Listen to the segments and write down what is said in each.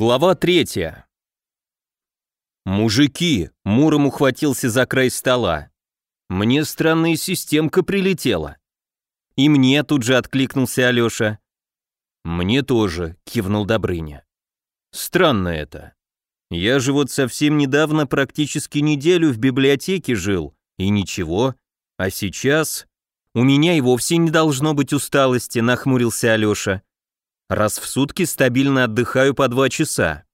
Глава третья. «Мужики!» — Муром ухватился за край стола. «Мне странная системка прилетела». «И мне», — тут же откликнулся Алёша. «Мне тоже», — кивнул Добрыня. «Странно это. Я же вот совсем недавно практически неделю в библиотеке жил, и ничего. А сейчас...» «У меня и вовсе не должно быть усталости», — нахмурился Алёша раз в сутки стабильно отдыхаю по два часа.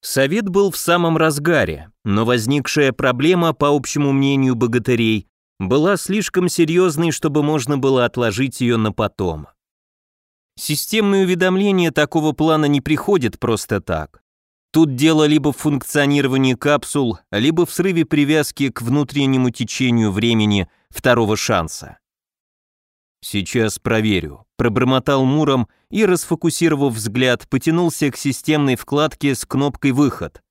Совет был в самом разгаре, но возникшая проблема, по общему мнению богатырей, была слишком серьезной, чтобы можно было отложить ее на потом. Системные уведомления такого плана не приходят просто так. Тут дело либо в функционировании капсул, либо в срыве привязки к внутреннему течению времени второго шанса. «Сейчас проверю», — пробормотал Муром и, расфокусировав взгляд, потянулся к системной вкладке с кнопкой «Выход».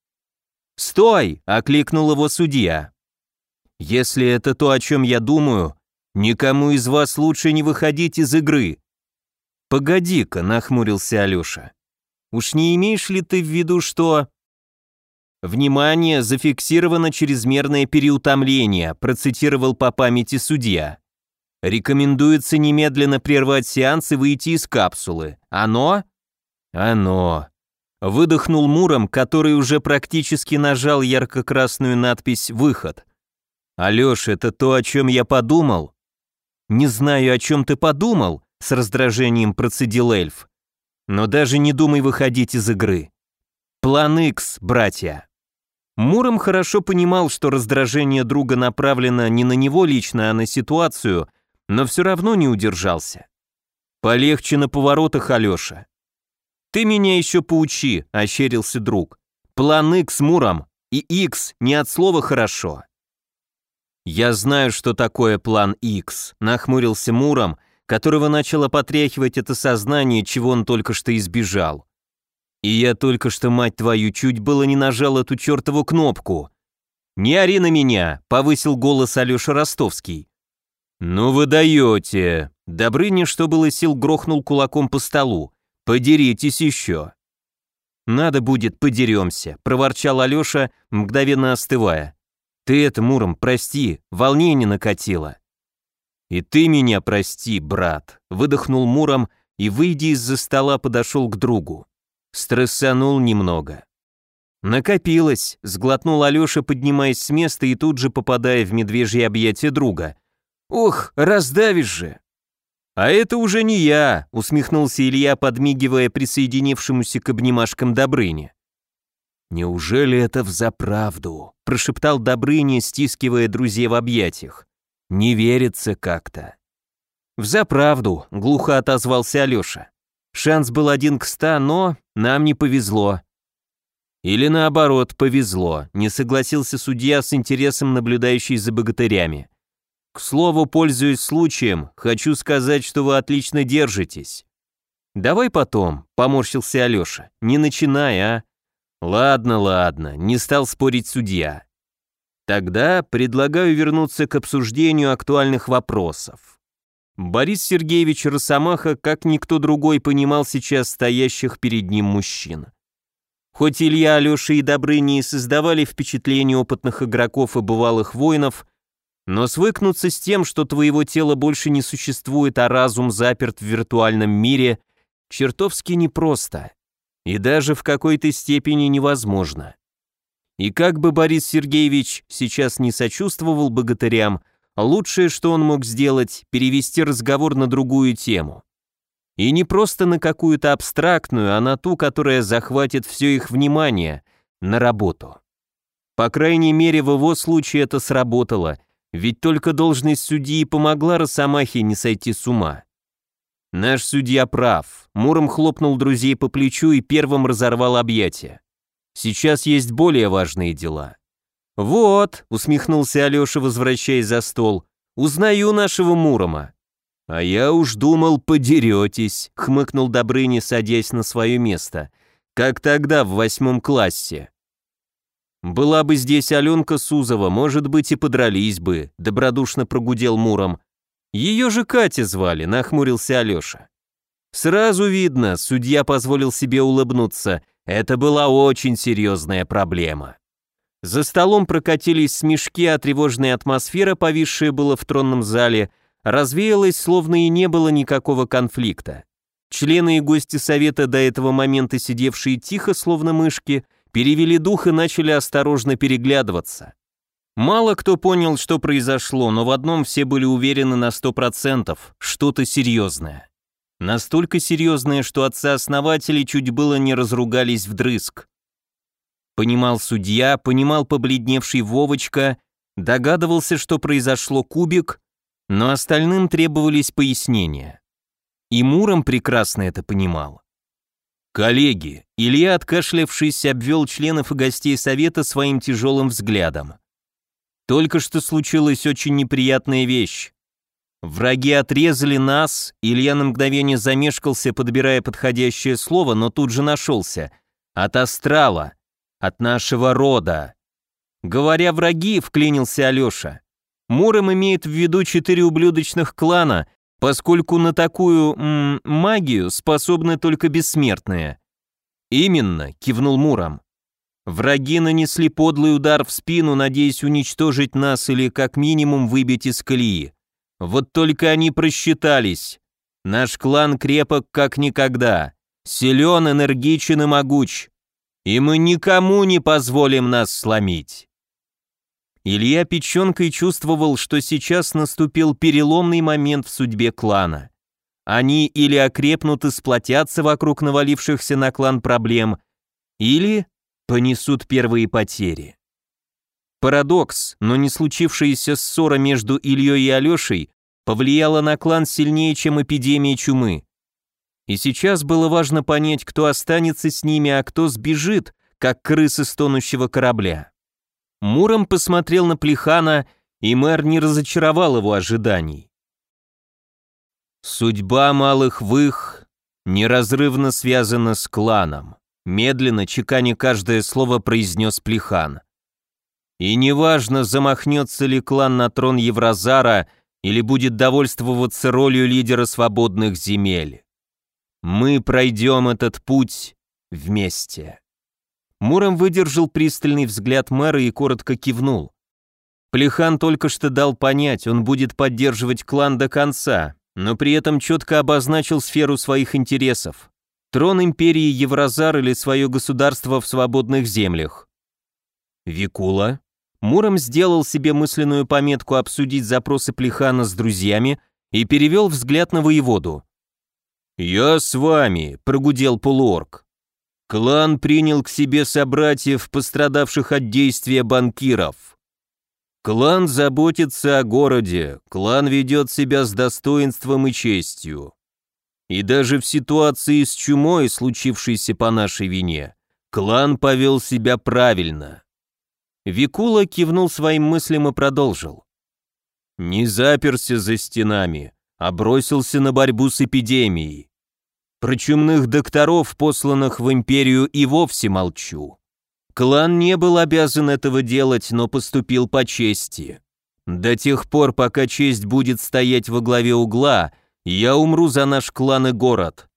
«Стой!» — окликнул его судья. «Если это то, о чем я думаю, никому из вас лучше не выходить из игры». «Погоди-ка», — нахмурился Алеша. «Уж не имеешь ли ты в виду, что...» «Внимание, зафиксировано чрезмерное переутомление», процитировал по памяти судья. Рекомендуется немедленно прервать сеанс и выйти из капсулы. Оно? Оно. Выдохнул Муром, который уже практически нажал ярко-красную надпись «Выход». «Алёш, это то, о чем я подумал?» «Не знаю, о чем ты подумал», — с раздражением процедил эльф. «Но даже не думай выходить из игры. План X, братья». Муром хорошо понимал, что раздражение друга направлено не на него лично, а на ситуацию — но все равно не удержался. «Полегче на поворотах, Алеша». «Ты меня еще поучи», — ощерился друг. «План X Муром, и X не от слова хорошо». «Я знаю, что такое план X», — нахмурился Муром, которого начало потряхивать это сознание, чего он только что избежал. «И я только что, мать твою, чуть было не нажал эту чертову кнопку». «Не ори на меня», — повысил голос Алеша Ростовский. «Ну вы даете!» Добрыня, что было сил, грохнул кулаком по столу. «Подеритесь еще!» «Надо будет, подеремся», — проворчал Алеша, мгновенно остывая. «Ты это, Муром, прости, волнение накатило». «И ты меня прости, брат», — выдохнул Муром и, выйдя из-за стола, подошел к другу. Стрессанул немного. «Накопилось», — сглотнул Алеша, поднимаясь с места и тут же попадая в медвежье объятие друга. «Ох, раздавишь же!» «А это уже не я», — усмехнулся Илья, подмигивая присоединившемуся к обнимашкам Добрыне. «Неужели это взаправду?» — прошептал Добрыня, стискивая друзей в объятиях. «Не верится как-то». «Взаправду», — глухо отозвался Алёша. «Шанс был один к ста, но нам не повезло». «Или наоборот, повезло», — не согласился судья с интересом, наблюдающий за богатырями. К слову, пользуясь случаем, хочу сказать, что вы отлично держитесь. Давай потом, поморщился Алёша. Не начинай, а? Ладно, ладно, не стал спорить судья. Тогда предлагаю вернуться к обсуждению актуальных вопросов. Борис Сергеевич Росомаха, как никто другой, понимал сейчас стоящих перед ним мужчин. Хоть Илья, Алёша и Добрыни создавали впечатление опытных игроков и бывалых воинов, но свыкнуться с тем, что твоего тела больше не существует, а разум заперт в виртуальном мире, чертовски непросто. И даже в какой-то степени невозможно. И как бы Борис Сергеевич сейчас не сочувствовал богатырям, лучшее, что он мог сделать, перевести разговор на другую тему. И не просто на какую-то абстрактную, а на ту, которая захватит все их внимание, на работу. По крайней мере, в его случае это сработало – ведь только должность судьи помогла Росомахе не сойти с ума. Наш судья прав. Муром хлопнул друзей по плечу и первым разорвал объятия. Сейчас есть более важные дела. Вот, усмехнулся Алеша, возвращаясь за стол. Узнаю нашего Мурома. А я уж думал, подеретесь, хмыкнул Добрыня, садясь на свое место. Как тогда в восьмом классе. «Была бы здесь Аленка Сузова, может быть, и подрались бы», — добродушно прогудел Муром. «Ее же Катя звали», — нахмурился Алеша. «Сразу видно», — судья позволил себе улыбнуться, Это была очень серьезная проблема. За столом прокатились смешки, а тревожная атмосфера, повисшая была в тронном зале, развеялась, словно и не было никакого конфликта. Члены и гости совета, до этого момента сидевшие тихо, словно мышки, перевели дух и начали осторожно переглядываться. Мало кто понял, что произошло, но в одном все были уверены на сто процентов – что-то серьезное. Настолько серьезное, что отцы-основатели чуть было не разругались вдрызг. Понимал судья, понимал побледневший Вовочка, догадывался, что произошло кубик, но остальным требовались пояснения. И Муром прекрасно это понимал. «Коллеги», Илья, откашлявшись, обвел членов и гостей совета своим тяжелым взглядом. Только что случилась очень неприятная вещь. Враги отрезали нас, Илья на мгновение замешкался, подбирая подходящее слово, но тут же нашелся. От астрала, от нашего рода. Говоря враги, вклинился Алеша. Муром имеет в виду четыре ублюдочных клана, поскольку на такую м, магию способны только бессмертные. Именно, кивнул Муром. Враги нанесли подлый удар в спину, надеясь уничтожить нас или как минимум выбить из колеи. Вот только они просчитались. Наш клан крепок как никогда, силен, энергичен и могуч, и мы никому не позволим нас сломить. Илья печенкой чувствовал, что сейчас наступил переломный момент в судьбе клана. Они или окрепнут и сплотятся вокруг навалившихся на клан проблем, или понесут первые потери. Парадокс, но не случившаяся ссора между Ильей и Алешей повлияла на клан сильнее, чем эпидемия чумы. И сейчас было важно понять, кто останется с ними, а кто сбежит, как крысы с тонущего корабля. Муром посмотрел на Плехана, и мэр не разочаровал его ожиданий. Судьба малых вых неразрывно связана с кланом. Медленно, чеканя каждое слово, произнес Плехан. И неважно, замахнется ли клан на трон Евразара или будет довольствоваться ролью лидера свободных земель. Мы пройдем этот путь вместе. Муром выдержал пристальный взгляд мэра и коротко кивнул. Плехан только что дал понять, он будет поддерживать клан до конца, но при этом четко обозначил сферу своих интересов трон империи Евразар или свое государство в свободных землях. Викула. Муром сделал себе мысленную пометку обсудить запросы Плехана с друзьями и перевел взгляд на воеводу. «Я с вами», — прогудел полуорг. Клан принял к себе собратьев, пострадавших от действия банкиров. Клан заботится о городе, клан ведет себя с достоинством и честью. И даже в ситуации с чумой, случившейся по нашей вине, клан повел себя правильно. Викула кивнул своим мыслям и продолжил. Не заперся за стенами, а бросился на борьбу с эпидемией. Про чумных докторов, посланных в империю, и вовсе молчу. Клан не был обязан этого делать, но поступил по чести. До тех пор, пока честь будет стоять во главе угла, я умру за наш клан и город.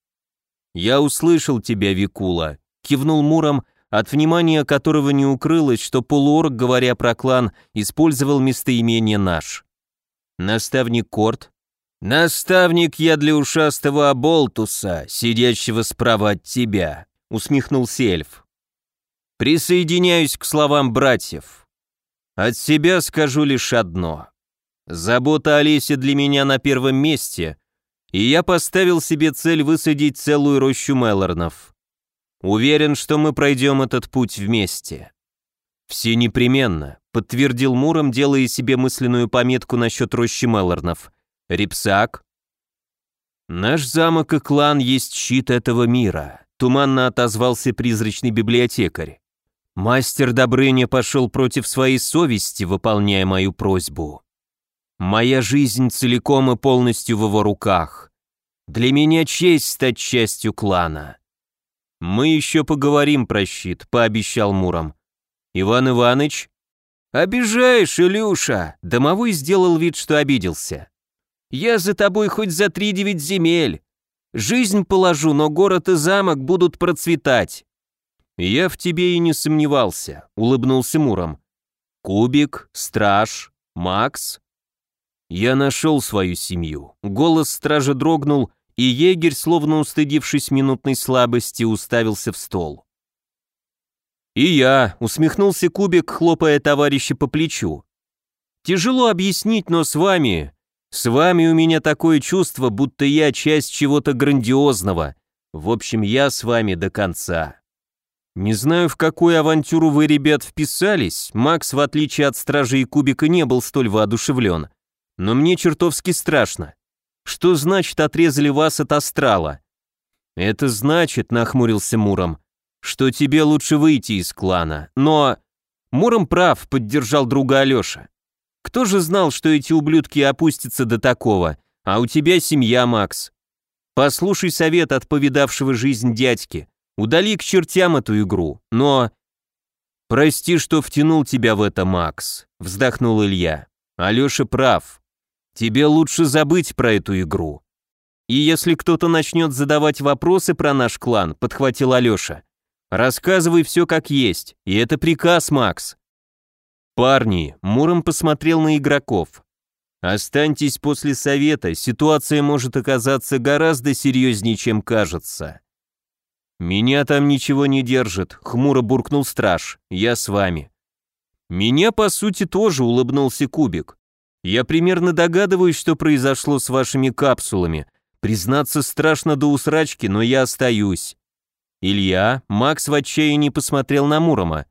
Я услышал тебя, Викула, кивнул Муром, от внимания которого не укрылось, что полуорг, говоря про клан, использовал местоимение наш. Наставник Корт. Наставник я для ушастого Аболтуса, сидящего справа от тебя, усмехнулся эльф. Присоединяюсь к словам братьев. От себя скажу лишь одно. Забота о лесе для меня на первом месте, и я поставил себе цель высадить целую рощу Мелорнов. Уверен, что мы пройдем этот путь вместе. Все непременно, подтвердил Муром, делая себе мысленную пометку насчет рощи Мелорнов. Рипсак? Наш замок и клан есть щит этого мира, туманно отозвался призрачный библиотекарь. Мастер Добрыня пошел против своей совести, выполняя мою просьбу. Моя жизнь целиком и полностью в его руках. Для меня честь стать частью клана. Мы еще поговорим про щит, пообещал Муром. Иван Иваныч? Обижаешь, Илюша! Домовой сделал вид, что обиделся. Я за тобой хоть за три девять земель. Жизнь положу, но город и замок будут процветать. «Я в тебе и не сомневался», — улыбнулся Муром. «Кубик, Страж, Макс?» Я нашел свою семью. Голос стража дрогнул, и егерь, словно устыдившись минутной слабости, уставился в стол. «И я», — усмехнулся Кубик, хлопая товарища по плечу. «Тяжело объяснить, но с вами... С вами у меня такое чувство, будто я часть чего-то грандиозного. В общем, я с вами до конца». Не знаю, в какую авантюру вы, ребят, вписались, Макс, в отличие от стражей и Кубика, не был столь воодушевлен. Но мне чертовски страшно. Что значит отрезали вас от астрала? Это значит, нахмурился Муром, что тебе лучше выйти из клана. Но... Муром прав, поддержал друга Алеша. Кто же знал, что эти ублюдки опустятся до такого? А у тебя семья, Макс. Послушай совет от повидавшего жизнь дядьки. Удали к чертям эту игру, но... «Прости, что втянул тебя в это, Макс», — вздохнул Илья. «Алеша прав. Тебе лучше забыть про эту игру». «И если кто-то начнет задавать вопросы про наш клан», — подхватил Алеша, «рассказывай все как есть, и это приказ, Макс». «Парни», — Муром посмотрел на игроков, «останьтесь после совета, ситуация может оказаться гораздо серьезнее, чем кажется». «Меня там ничего не держит», — хмуро буркнул страж. «Я с вами». «Меня, по сути, тоже», — улыбнулся Кубик. «Я примерно догадываюсь, что произошло с вашими капсулами. Признаться страшно до усрачки, но я остаюсь». Илья, Макс в отчаянии посмотрел на Мурома.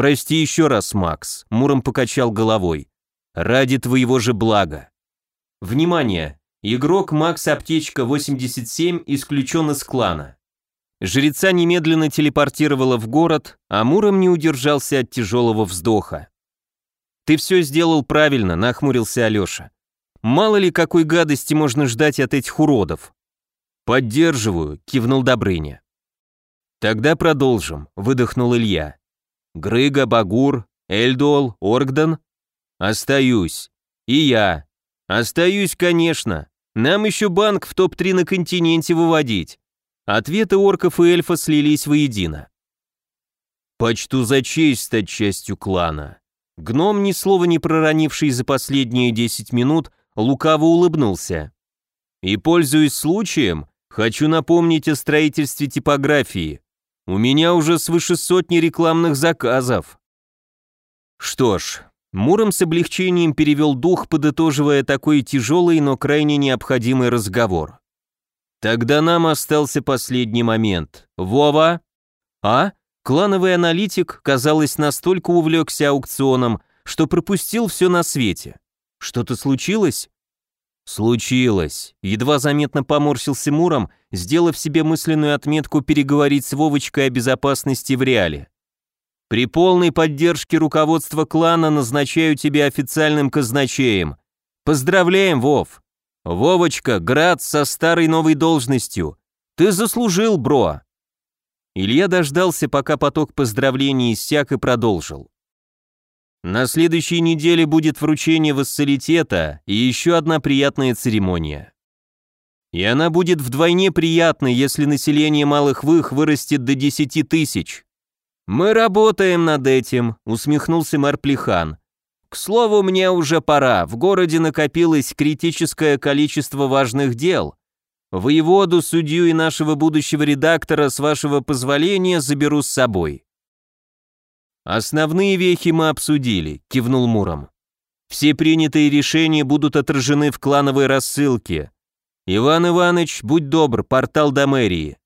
«Прости еще раз, Макс», — Муром покачал головой. «Ради твоего же блага». Внимание! Игрок Макс Аптечка 87 исключен из клана. Жреца немедленно телепортировала в город, а Муром не удержался от тяжелого вздоха. «Ты все сделал правильно», — нахмурился Алеша. «Мало ли какой гадости можно ждать от этих уродов». «Поддерживаю», — кивнул Добрыня. «Тогда продолжим», — выдохнул Илья. «Грыга, Багур, Эльдол, Оргдон?» «Остаюсь. И я. Остаюсь, конечно. Нам еще банк в топ-3 на континенте выводить. Ответы орков и эльфа слились воедино. «Почту за честь стать частью клана». Гном, ни слова не проронивший за последние десять минут, лукаво улыбнулся. «И, пользуясь случаем, хочу напомнить о строительстве типографии. У меня уже свыше сотни рекламных заказов». Что ж, Муром с облегчением перевел дух, подытоживая такой тяжелый, но крайне необходимый разговор. Тогда нам остался последний момент. Вова? А? Клановый аналитик, казалось, настолько увлекся аукционом, что пропустил все на свете. Что-то случилось? Случилось. Едва заметно поморщился Муром, сделав себе мысленную отметку переговорить с Вовочкой о безопасности в реале. При полной поддержке руководства клана назначаю тебя официальным казначеем. Поздравляем, Вов. «Вовочка, град со старой новой должностью. Ты заслужил, бро!» Илья дождался, пока поток поздравлений иссяк и продолжил. На следующей неделе будет вручение вассалитета и еще одна приятная церемония. И она будет вдвойне приятной, если население Малых Вых вырастет до 10 тысяч. «Мы работаем над этим», — усмехнулся мэр Плехан. К слову, мне уже пора. В городе накопилось критическое количество важных дел. Воеводу, судью и нашего будущего редактора, с вашего позволения, заберу с собой. Основные вехи мы обсудили, кивнул Муром. Все принятые решения будут отражены в клановой рассылке. Иван Иванович, будь добр, портал до мэрии.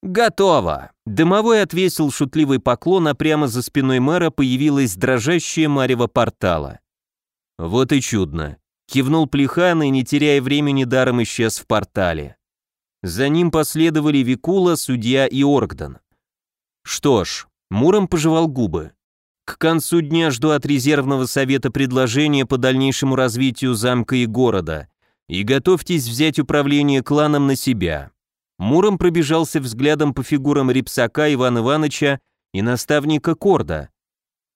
«Готово!» Дымовой отвесил шутливый поклон, а прямо за спиной мэра появилась дрожащая марево портала. «Вот и чудно!» Кивнул Плехан и, не теряя времени, даром исчез в портале. За ним последовали Викула, судья и Оргдон. Что ж, Муром пожевал губы. К концу дня жду от резервного совета предложения по дальнейшему развитию замка и города. И готовьтесь взять управление кланом на себя. Муром пробежался взглядом по фигурам Рипсака Ивана Ивановича и наставника Корда.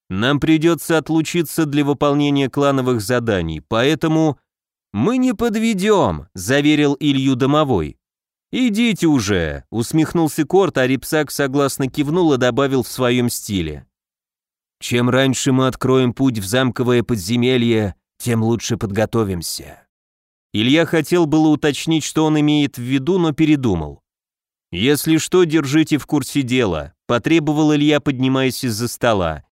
«Нам придется отлучиться для выполнения клановых заданий, поэтому...» «Мы не подведем», — заверил Илью Домовой. «Идите уже!» — усмехнулся Корт, а Рипсак согласно кивнул и добавил в своем стиле. «Чем раньше мы откроем путь в замковое подземелье, тем лучше подготовимся». Илья хотел было уточнить, что он имеет в виду, но передумал. «Если что, держите в курсе дела», — потребовал Илья, поднимаясь из-за стола.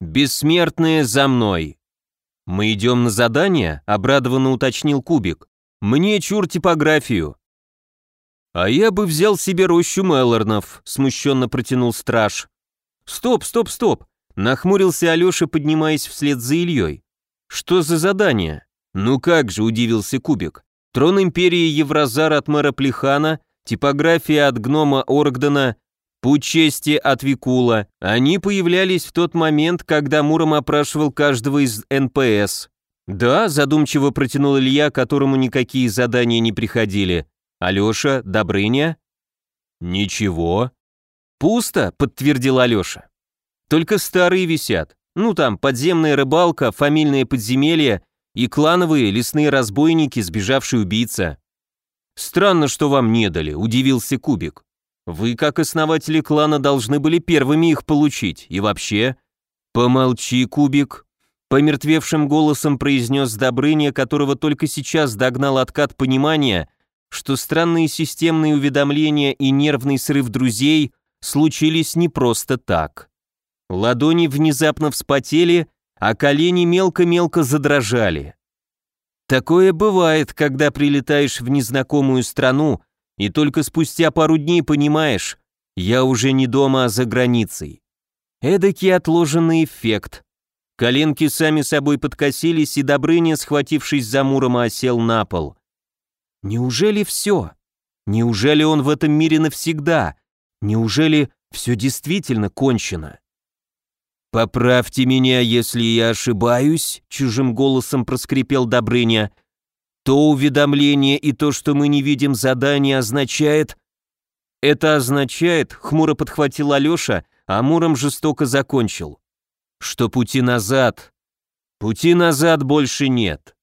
«Бессмертные за мной!» «Мы идем на задание?» — обрадованно уточнил Кубик. «Мне чур типографию». «А я бы взял себе рощу Мелорнов», — смущенно протянул страж. «Стоп, стоп, стоп!» — нахмурился Алеша, поднимаясь вслед за Ильей. «Что за задание?» «Ну как же», — удивился Кубик. «Трон Империи Евразар от мэра Плехана, типография от гнома Оргдена, путь чести от Викула. Они появлялись в тот момент, когда Муром опрашивал каждого из НПС. «Да», — задумчиво протянул Илья, которому никакие задания не приходили. «Алеша, Добрыня?» «Ничего». «Пусто», — подтвердил Алеша. «Только старые висят. Ну там, подземная рыбалка, фамильные подземелья и клановые лесные разбойники, сбежавший убийца». «Странно, что вам не дали», — удивился Кубик. «Вы, как основатели клана, должны были первыми их получить. И вообще...» «Помолчи, Кубик», — помертвевшим голосом произнес Добрыня, которого только сейчас догнал откат понимания, что странные системные уведомления и нервный срыв друзей случились не просто так. Ладони внезапно вспотели, а колени мелко-мелко задрожали. Такое бывает, когда прилетаешь в незнакомую страну и только спустя пару дней понимаешь, я уже не дома, а за границей. Эдакий отложенный эффект. Коленки сами собой подкосились, и Добрыня, схватившись за Мурома, осел на пол. Неужели все? Неужели он в этом мире навсегда? Неужели все действительно кончено? «Поправьте меня, если я ошибаюсь», — чужим голосом проскрипел Добрыня. «То уведомление и то, что мы не видим задание, означает...» «Это означает», — хмуро подхватил Алеша, а Муром жестоко закончил, «что пути назад... Пути назад больше нет.